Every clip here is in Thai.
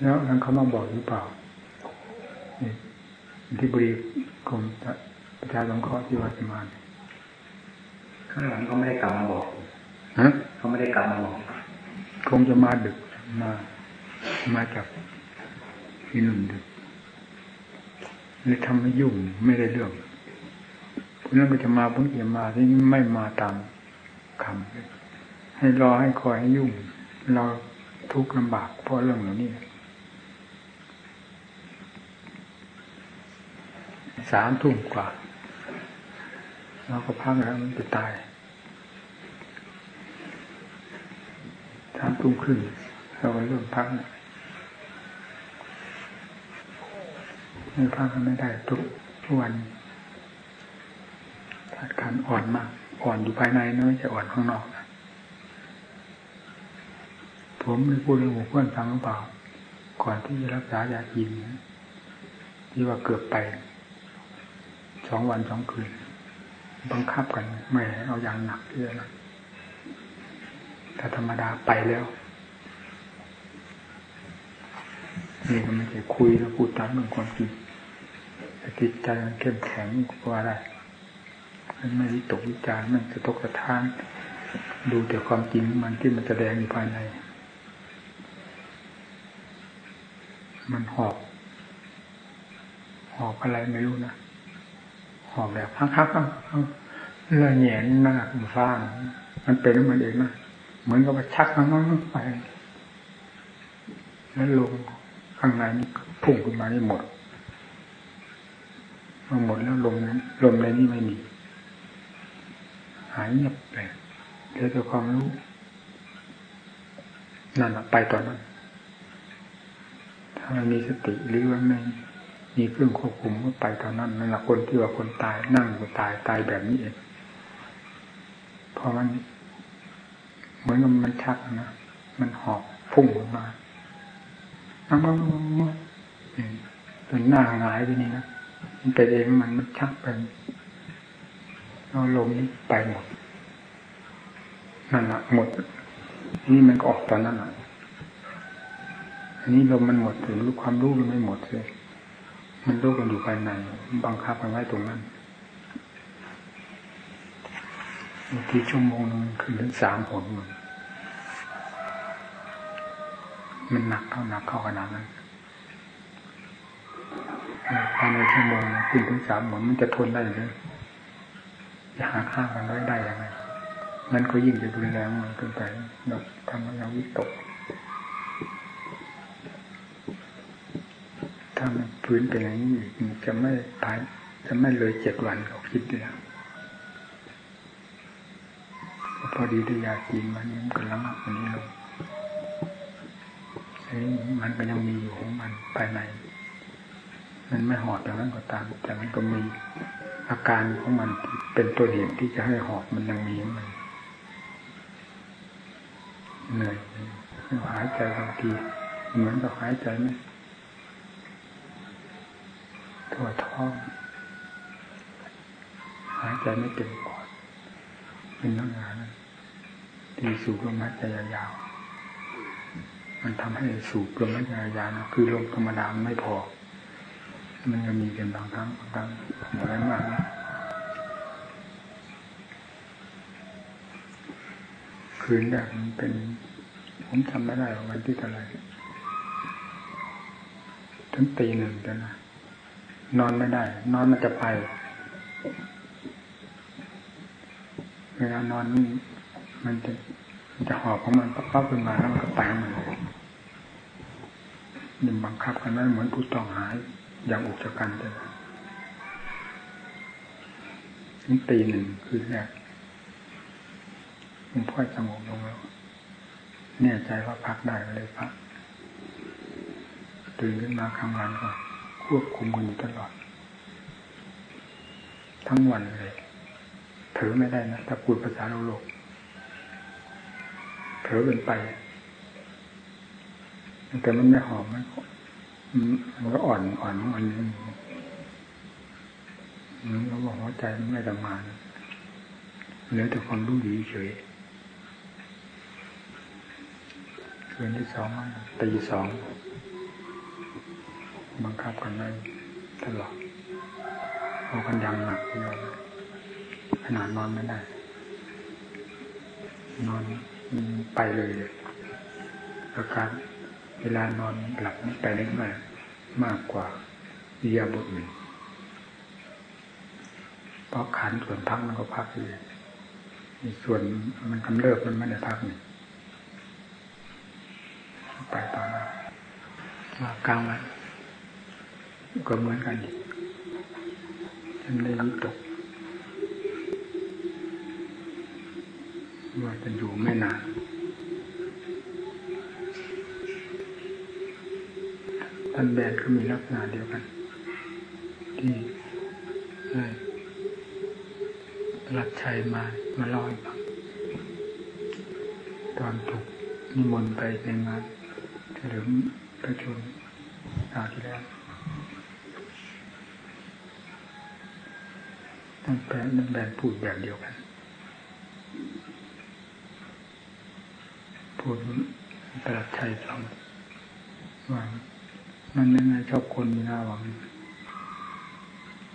แล้วนั้นเขามาบอกหรือเปล่าที่บริกรมประชาสงเคราะห์ที่วัดสมานข้างหลังเขาไม่ได้กลับมาบอกฮะเขาไม่ได้กลับมาบอกคงจะมาดึกมามาจากที่นุ่นดึกเลยทำให้ยุ่งไม่ได้เรื่องเพราะนั้นก็จะมาเพิ่งจะมาที่ไม่มาตามคำให้รอให้คอยให้ยุ่ง เราทุกข์ลำบากเพราะเรื่องเหล่านี้ สามทุ่มกว่าเราก็พักแล้วมันจะตายสามทุ่มครึ่งเราก็เริ่มพักไม่พักก็ไม่ได้ทุกทุกวันธาตุขันอ่อนมาก อ่อนอยู่ภายในนะไม่ใช่อ่อนข้างนอกนะผมไม่พูดให้หมู่เพื่อนฟังหรือเปล่า ก่อนที่จะรักษายากินที่ว่าเกือบไป สองวันสองคืน บังคับกันไม่เอาอย่างหนักเยอะนะถ้าธรรมดาไปแล้วนี่ก็ไม่ใช่คุยแล้วพูดตามเรื่องความจริงจิตใจมันเข้มแข็งกว่าได้มันไม่วิตกวิจารมันจะตกสะท้าน ดูแต่ความจริงมันที่มันแสดงอยู่ภายใน มันหอบ หอบอะไรไม่รู้นะ หอบแบบพักๆก็เลยแหงนหน้าคุณฟ้างมันเป็นมันเองนะเหมือนกับว่าชักมันไป แล้วลงข้างในพุ่งขึ้นมาได้หมดพอหมดแล้วลมนั้นลมในนี้ไม่มี หายเงียบไปเหลือแต่ความรู้นั่นไปตอนนั้น ถ้ามันมีสติหรือว่าไม่ มีเครื่องควบคุมก็ไปตอนนั้นนั่นแหละคนที่ว่าคนตายนั่งก็ตายตายแบบนี้เองพอมันเหมือนกับมันชักนะมันหอบพุ่งออกมาอ้าวจนหน้าหงายไปนี่นะมันเป็นเองมันมันชักเป็นเอาลมนี้ไปหมดนั่นแหละหมด นี่มันก็ออกตอนนั้นอะอันนี้ลมมันหมดถึงรู้ความรู้มันไม่หมดเลย มันรู้กันอยู่ภายใน บังคับกันไว้ตรงนั้นบางทีชั่วโมงนึงขึ้นถึงสามหนมันมันหนักเข้าหนักเข้าขนาดนั้นภายในชั่วโมงขึ้นถึงสามหนมันจะทนได้หรือจะหาข้างกันไว้ได้ยังไงมันก็ยิ่งจะรุนแรงมันขึ้นไปเราทำให้เราวิตกามันพื้นเป็นอย่างนี้จะไม่ตายจะไม่เลยเจ็ดวันเขาคิดแล้วพอดีด้ยาจีนมันมันกำลังอันนี้ลงมันก็ยังมีอยู่ของมันภายใน มันไม่หอบอย่างนั้นก็ตาม แต่มันก็มีอาการของมันเป็นตัวเหตุที่จะให้หอบมันยังมีมันเหนื่อยหายใจบางทีเหมือนกับหายใจไหม ตัวท้องหายใจไม่เต็มปอดเป็นนักงงานตีสูบลมหายใจยาวๆมันทำให้สูบลมหายใจยาวๆคือลมธรรมดาไม่พอ มันจะมีเป็นบางครั้งบางครั้งอะไรมากคืนแรกมันเป็น ผมจำไม่ได้วันที่เท่าไรถึงตีหนึ่งแล้วนะ นอนไม่ได้ นอนมันจะไปเวลานอนมันจะมันจะหอบของมันปั๊บขึ้นมาแล้วมันก็ไปมันเลยนี่บังคับกันไว้เหมือนผู้ต้องหายอย่างอุกจกันเลยนี่ตีหนึ่งคือแรกมันพ่อยสงบลงแล้วแน่ใจว่าพักได้เลยพักตื่นขึ้นมาคำวันก็ ควบคุมกันอยู่ตลอด ทั้งวันเลยเผลอไม่ได้นะถ้าพูดภาษาโลโลกเผลอเป็นไป แต่มันไม่หอมมันมันก็อ่อนอ่อนมันมันก็บอกหัวใจมันไม่ทำงานเหลือแต่ความรู้ดีเฉยคืนที่สองตีสอง บังคับกันไว้ตลอดเอากันยังหนักเลยขนาดนอนไม่ได้ นอนไปเลยอาการเวลานอนหลับไปได้มากมากกว่าอิยบทอื่นเพราะขันส่วนพักมันก็พักเลยมีส่วนมันกำเริบมันไม่ได้พักนี่ไปตอนนั้นว่ากลางวัน ก็เหมือนกันอีกฉันได้วิตกว่าจะอยู่ไม่นานท่านแบนก็มีลักษณะเดียวกัน ที่ได้รัดชัยมามาเล่าให้ฟังตอนถูกนิมนต์ไปในงานเฉลิมพระชนม์คราวที่แล้ว แปลนั่นแบนพูดแบบเดียวกัน พูดประหลัดชัยฟังว่ามันยังไงชอบคนมีหน้าหวัง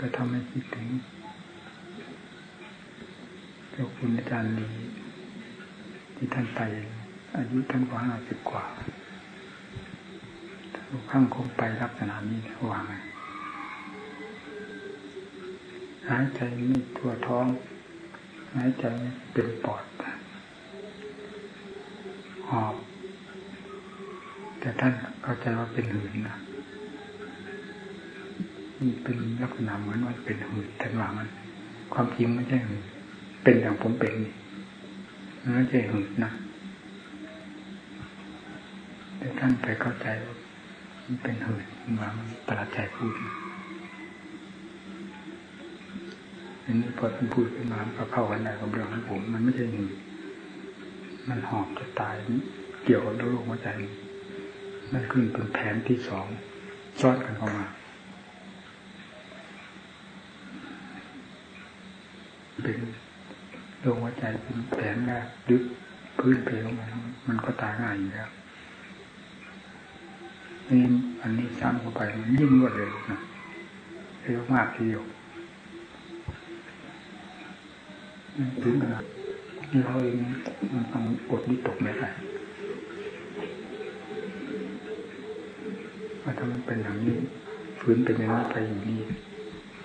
ก็ทำให้คิดถึงเจ้าคุณอาจารย์ดีที่ท่านไปอายุท่านกว่าห้าสิบกว่าทุกครั้งคงไปลักษณะนี้ว่าไง หายใจไม่ทั่วท้อง หายใจเป็นปอดหอบ แต่ท่านเข้าใจว่าเป็นหืนนะนี่เป็นลักษณะเหมือนว่าเป็นหืนท่ว่ามัน ความจริงไม่ใช่หืนเป็นอย่างผมเป็นนี่ไม่ใช่หืนนะแต่ท่านไปเข้าใจว่ามันเป็นหืนว่ามันประหลาดใจพูด อันนี้พอท่านพูดขึ้นมาก็เข้ากันได้กับเรื่องของผม มันไม่ใช่หืนมันหอบจะตายเกี่ยวกับโรคหัวใจนั่นขึ้นเป็นแผนที่สองซ้อนกันเข้ามา เป็นโรคหัวใจเป็นแผนแรกดึกพื้นเพลงมันมันก็ตายง่ายอยู่แล้วนี่อันนี้ซ้ำเข้าไปมันยิ่งรวดเร็วนะเร็วมากทีเดียว ถึงขนาดเราเองมันต้องกดดิตกไม่ได้ว่าถ้ามันเป็นอย่างนี้ฟื้นเป็นอย่างนี้ไปอย่างนี้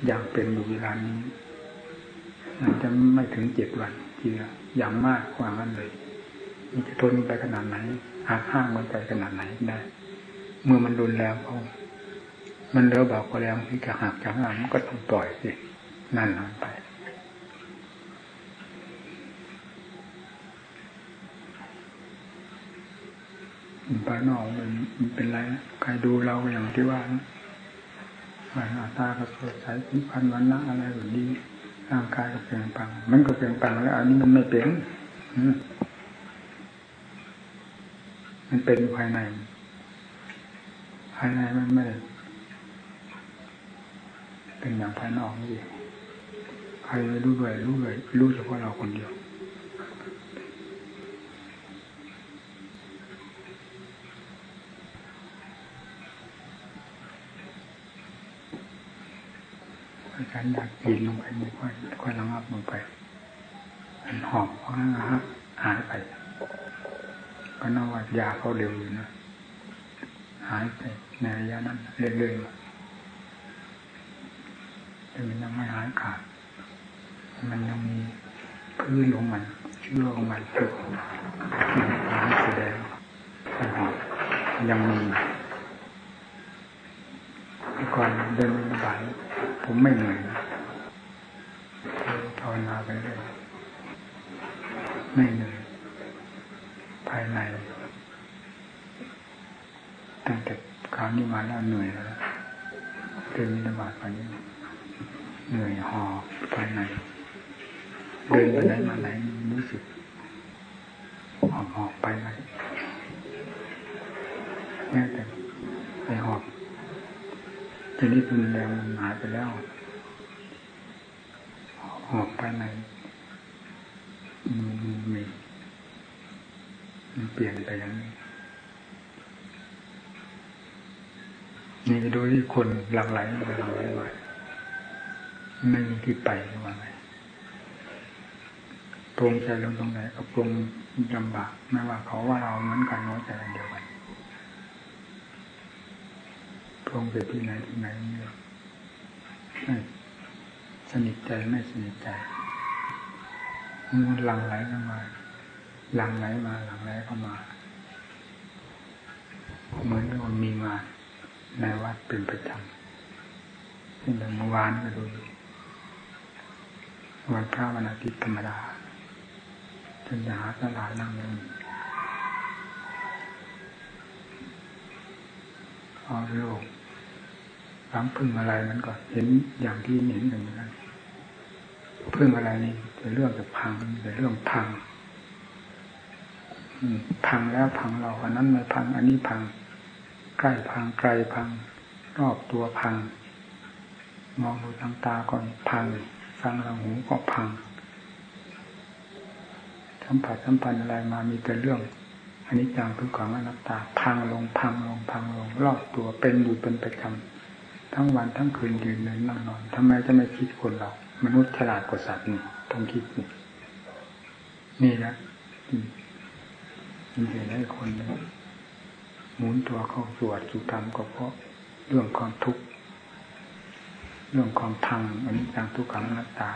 อย่างเป็นอยู่เวลานี้อาจจะไม่ถึงเจ็ดวันทีละอย่างมากกว่านั้นเลยมันจะทนไปขนาดไหนหากห้างมันไปขนาดไหนได้ เมื่อมันรุนแรงเขามันเลือเบาก็แรงที่จะหักจะห้ามมันก็ต้องปล่อยสินั่นนั่นไป ภายนอกมันมันเป็นไรนะใครดูเราอย่างที่ว่านะหน้าตาก็สดใสผิวพรรณวันนะอะไรแบบนี้ร่างกายก็เปลี่ยนแปลงมันก็เปลี่ยนแปลงแล้ว อันนี้มันไม่เป็นมันเป็นภายใน ภายในมันไม่ได้เป็นอย่างภายนอกนี่ใครไม่รู้เลยรู้เลยรู้เฉพาะเราคนเดียว อาจารย์อยากกินลงไปไม่ค่อยค่อยระงับลงไป มันหอบเพราะงั้นฮะหายไป ก็น่าว่ายาเขาเร็วอยู่นะ หายไปในระยะนั้นเรื่อยๆแต่มันยังไม่หายขาด มันยังมีพื้นของมันเชื่อของมันจุดมันแสดงมันหอบยังมีก่อนเดินระบาย ผมไม่เหนื่อยภาวนาไปเรื่อยไม่เหนื่อยภายใน ตั้งแต่คราวนี้มาแล้วเหนื่อยแล้วเดินมินบาตไปนี้เหนื่อยหอบภายใน เดินไปไหนมาไหนรู้สึกหอบหอบไปไหนแม้แต่ไปหอบ ทีนี้รุนแรงมันหายไปแล้วหอบภายในมันมีมันเปลี่ยนไปอย่างนี้นี่ดูที่คนหลั่งไหลมาหลั่งไหลมาไม่มีที่ไปว่าไงปรงใจลงตรงไหนก็ปรงลำบากไม่ว่าเขาว่าเราเหมือนกันน้อยใจเดียวกัน ปรงไปที่ไหนที่ไหนเนี่ยไม่สนิทใจไม่สนิทใจมันหลังไหลเข้ามาหลังไหลมาหลังไหลเข้ามา เหมือนกับมีงานในวัดเป็นประจำซึ่งเมื่อวานก็ดูอยู่วันพระวันอาทิตย์ธรรมดาจนหาตลาดนั่งเลยพอโลก หลังพึ่งอะไรมันก็เห็นอย่างที่เห็นอย่างนั้นพึ่งอะไรนี่เป็นเรื่องจะพังเป็นเรื่องพังพังแล้วพังเราอันนั้นไม่พัง อันนี้พังใกล้พังไกลพัง รอบตัวพัง มองดูทางตาก็พังฟังทางหูก็พังสัมผัสสัมพันธ์อะไรมามีแต่เรื่องอันนี้จังทุกขังอนัตตาพังลงพังลงพังลง รอบตัวเป็นอยู่เป็นประจำ ทั้งวันทั้งคืนยืนเดินนั่งนอนทำไมจะไม่คิดคนเรา มนุษย์ฉลาดกว่าสัตว์นี่ต้องคิดนี่นี่นะมีเหตุให้คนหมุนตัวเข้าสวดสุธรรมก็เพราะเรื่องความทุกข์เรื่องความพังอันนี้ทางทุกขังนัตตา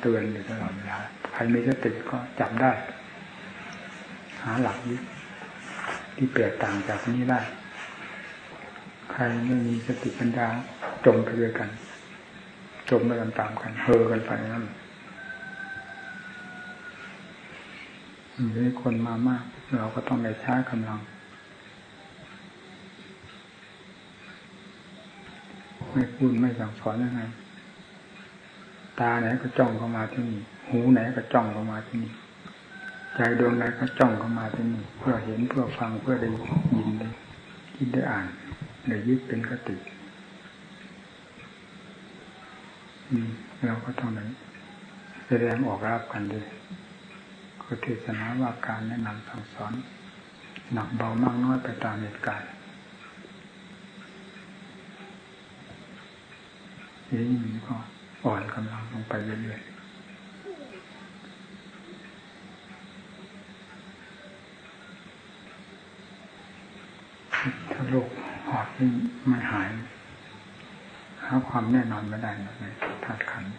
เตือนอยู่ตลอดเวลาใครมีสติก็จับได้ หาหลักยึดที่แตกต่างจากนี้ได้ ใครไม่มีสติปัญญา จมไปด้วยกัน จมไปตามๆกันเฮอกันไปนั่นมีคนมามาก เราก็ต้องไปช้ากำลัง ไม่พูดไม่สั่งสอนยังไง ตาไหนก็จ้องเข้ามาที่นี่ หูไหนก็จ้องเข้ามาที่นี่ใจดวงไหนก็จ้องเข้ามาที่นี่เพื่อเห็นเพื่อฟังเพื่อได้ยินได้คิดได้อ่านได้ยึดเป็นกติ เราก็ต้องนั้นแสดงออกรับกันด้วยก็เทศนาว่าการแนะนำสั่งสอน หนักเบามากน้อยไปตามเหตุการณ์นี่มันก็อ่อนกำลังลงไปเรื่อยๆถ้าโรคหอบนี่ไม่หายหาความแน่นอนไม่ได้ใน ธาตุขันธ์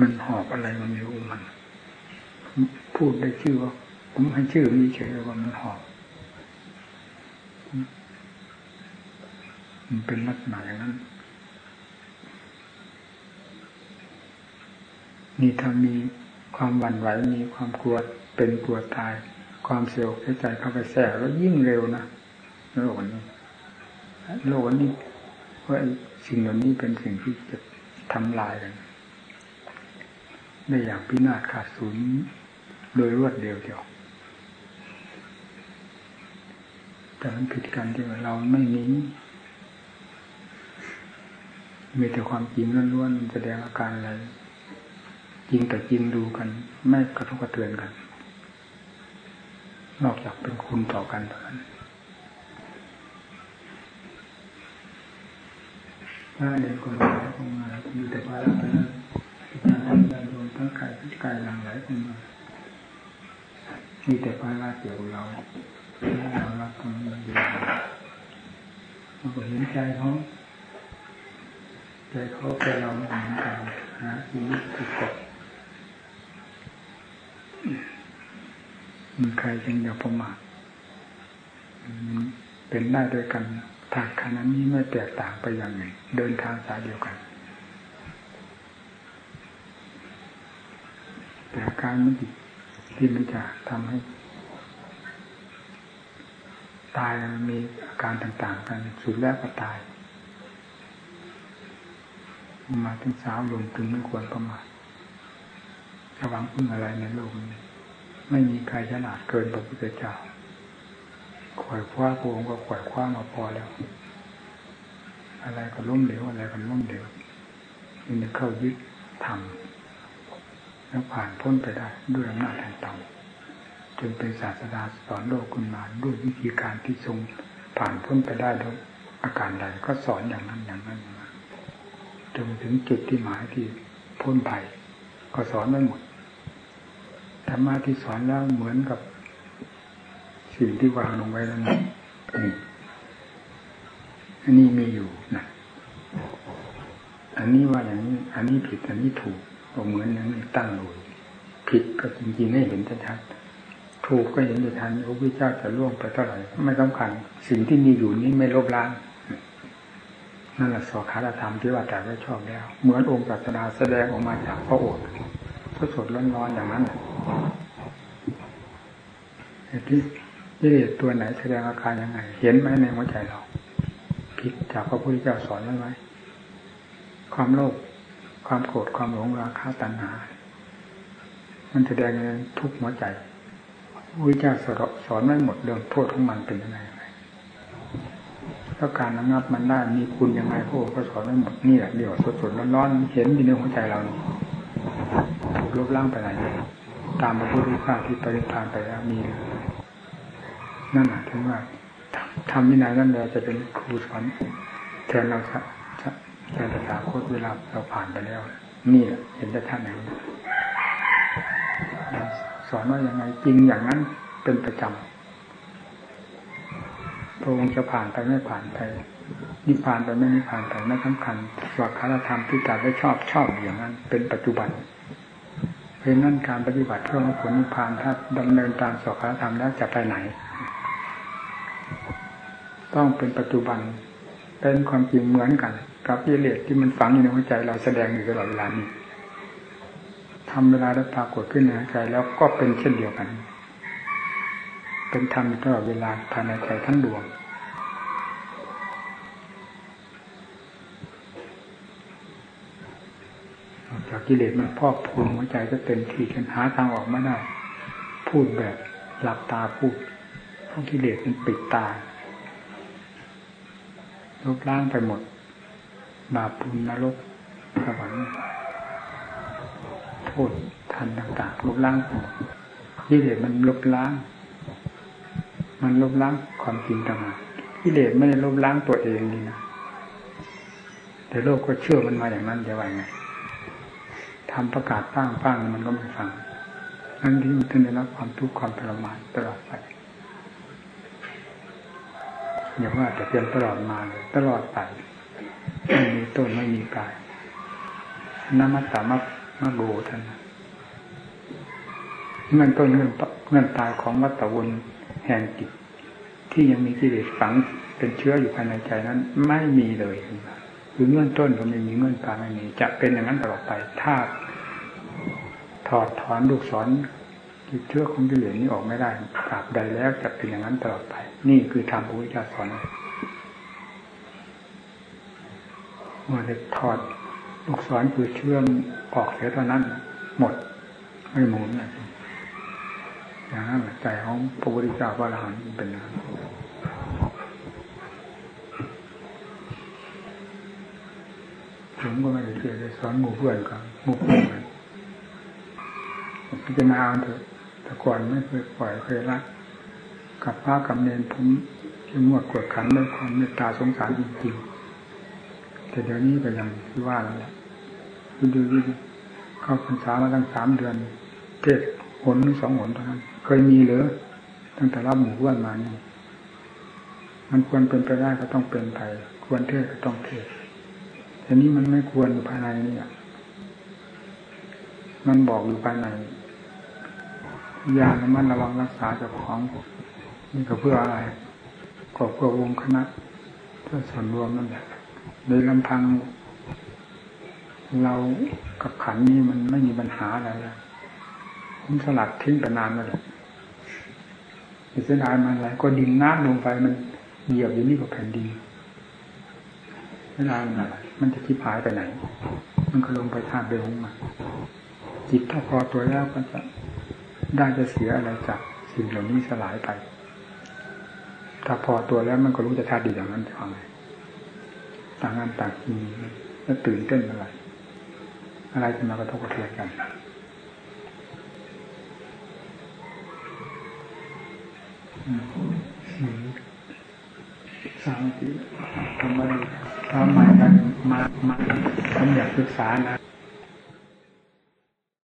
มันหอบอะไรมันไม่รู้มัน พูดได้ชื่อว่า ผมให้ชื่อมีเฉยว่ามันหอบ มันเป็นลักษณะอย่างนั้น นี่ถ้ามีความหวั่นไหวมีความกลัวเป็นกลัวตาย ความเสียวใจเข้าไปแทรกแล้วยิ่งเร็วนะโลกนี้โลกนี้ว่าสิ่งเหล่านี้เป็นสิ่งที่จะทำลายกันได้อย่างพินาศขาดศูนย์โดยรวดเดียวเดียวแต่มันผิดกันที่ว่าเราไม่มีมีแต่ความจริงล้วนๆแสดงอาการอะไรจริงแต่จริงดูกัน ไม่กระทบกระเทือนกัน นอกจากเป็นคุณต่อกันเท่านั้นถ้าเด็กคนไหนคงมาอยู่แต่ว่าเราการทำการโดนทั้งกายทั้งกายหลังไหลออกมามีแต่ภาระเกี่ยวเราเรารับตรงนี้อยู่เราก็เห็นใจเขาใจเขาใจเราเหมือนกันนะชีวิตถูกกด มีใครจึงอย่าประมาทเป็นได้ด้วยกันทางขณะนี้ไม่แตกต่างไปอย่างหนึ่งเดินทางสายเดียวกัน แต่อาการมันที่มันจะทำให้ ตายมันมีอาการต่างๆ กันสุดแล้วก็ตาย มาถึงสาวลงถึงไม่ควรประมาทระวังพึ่งอะไรในโลกนี้ ไม่มีใครฉลาดเกินพระพุทธเจ้าขวายคว้าโกงก็ขวายคว้ามาพอแล้ว อะไรก็ล้มเหลวอะไรก็ล้มเหลวมันจะเข้ายึดทำแล้วผ่านพ้นไปได้ด้วยอำนาจแห่งธรรมจนเป็นศาสดาสอนโลกคุณมาด้วยวิธีการที่ทรงผ่านพ้นไปได้ด้วยอาการใดก็สอนอย่างนั้นอย่างนั้นมาจนถึงจุดที่หมายที่พ้นภัยก็สอนไม่หมด ธรรมะที่สอนแล้วเหมือนกับสิ่งที่วางลงไว้แล้วนี่อันนี้มีอยู่นะอันนี้ว่าอย่างนี้ อันนี้ผิด อันนี้ถูกก็เหมือนอย่างนี้ตั้งอยู่ผิดก็จริงๆให้เห็นชัดๆถูกก็เห็นชัดๆพระพุทธเจ้าจะล่วงไปเท่าไหร่ไม่สำคัญ สิ่งที่มีอยู่นี้ไม่ลบล้างนั่นแหละสอคาธรรมที่ว่าแต่ไม่ชอบแล้ว เหมือนองค์ปรัชนาแสดงออกมาจากพระโอษฐ์สดๆร้อนๆอย่างนั้น ที่กิเลสตัวไหนแสดงอาการยังไง เห็นไหมในหัวใจเราผิดจากพระพุทธเจ้าสอนไว้ไหมความโลภความโกรธความหลงราคะตัณหา มันแสดงในทุกหัวใจพระพุทธเจ้าสอนไว้หมดเรื่องโทษของมันเป็นยังไงแล้วการระงับมันได้มีคุณยังไงพระองค์ก็สอนไว้หมดนี่แหละเดี๋ยวสดๆร้อนๆเห็นอยู่ในหัวใจเรานี่ลบล้างไปไหน ตามพระพุทธเจ้าที่ปริพานไปแล้วมีนั่นหมายถึงว่าทำวินัยนั่นเลยจะเป็นครูสอนแทนเราจะแทนตถาคตเวลาเราผ่านไปแล้ว นี่แหละเห็นได้ท่านไหนสอนว่าอย่างไงจริงอย่างนั้นเป็นประจำพระองค์จะผ่านไปไม่ผ่านไปนิพพานไปไม่นิพพานไปไม่สำคัญสวัสดิธรรมที่จะได้ชอบชอบอย่างนั้น เป็นปัจจุบัน เพราะนั้นการปฏิบัติเพื่อผลนิพพานถ้าดำเนินตามสวัสดิธรรมแล้วจะไปไหน ต้องเป็นปัจจุบัน เป็นความจริงเหมือนกัน กับกิเลสที่มันฝังอยู่ในหัวใจเราแสดงอยู่ตลอดเวลานี้ทำเวลาได้ปรากฏขึ้นในหัวใจแล้วก็เป็นเช่นเดียวกัน เป็นธรรมตลอดเวลาภายในใจทั้งดวงากกิเลสมันพอกพูนหัวใจก็เต็มที่จนหาทางออกไม่ได้พูดแบบหลับตาพูดเพราะกิเลสมันปิดตาลบล้างไปหมด บาปปุญนรกสวรรค์โทษทันต่างๆลบล้างหมดกิเลสมันลบล้าง มันลบล้างความจริงต่างหากกิเลสไม่ได้ลบล้างตัวเองนี่นะแต่โลกก็เชื่อมันมาอย่างนั้นจะว่าไง ทำประกาศป้างป้างมันก็ไม่ฟังนั่นที่มันได้รับความทุกข์ความทรมานตลอดไปอย่าว่าแต่เพียงตลอดมาเลยตลอดไปไม่มีต้นไม่มีปลายนามัตตามัมโกท่านเงินต้นเงินเงินตายของวัตวนแห่งจิตที่ยังมีกิเลสฝังเป็นเชื้ออยู่ภายในใจนั้น ไม่มีเลย คือเงื่อนต้นก็ไม่มีเงื่อนปลายไม่มีจะเป็นอย่างนั้นตลอดไปถ้าถอดถอนลูกศรจิตเชื้อของกิเลสนี้ออกไม่ได้ตราบใดแล้วจะเป็นอย่างนั้นตลอดไป นี่คือธรรมพระพุทธเจ้าสอนเมื่อได้ถอดลูกศรคือเชื่อมออกเสียเท่านั้น หมดไม่หมุนอย่างนั้นใจของพระพุทธเจ้าพระอรหันต์เป็นอย่างนั้นผม ก็ไม่ได้เจอได้สอนหมู่เพื่อนกันหมู่เพื่อนพิจารณาเถอะแต่ก่อนไม่เคยปล่อยเคยละกับพระกับเนนผมเข้มงวดกวดขันด้วยความเมตตาสงสารจริงๆแต่เดี๋ยวนี้ก็ยังที่ว่าแล้วแหละดูดูเข้าพรรษามาตั้งสามเดือน เทศหนหรือสองหนเท่านั้น เคยมีหรือตั้งแต่รับหมู่เพื่อนมานี่มันควรเป็นไปได้ก็ต้องเป็นไป ควรเทศก็ต้องเทศ แต่นี้มันไม่ควรอยู่ภายในนี่มันบอกอยู่ภายในยาระมัดระวังรักษาเจ้าของนี่ก็เพื่ออะไรก็เพื่อวงคณะเพื่อส่วนรวมนั่นแหละโดยลำพัง เรากับขันนี้มันไม่มีปัญหาอะไรแล้วมันสลัดทิ้งไปนานแล้วเสียดายมันอะไรก็ดินน้ำลงไปมันเหยียบอยู่นี่กับแผ่นดิน ไม่นานอะไรมันจะทิพหายไปไหน มันก็ลงไปทานไปลงมาจิตถ้าพอตัวแล้วก็จะได้จะเสียอะไรจากสิ่งเหล่านี้สลายไป ถ้าพอตัวแล้วมันก็รู้จะท่าดีอย่างนั้นจะทำไงต่างงานต่างมีแล้วตื่นเต้นอะไร อะไรจะมากระทบกระเทือนกันสามทีทำมา ดูทำใหม่กันมามาผมอยากศึกษานะ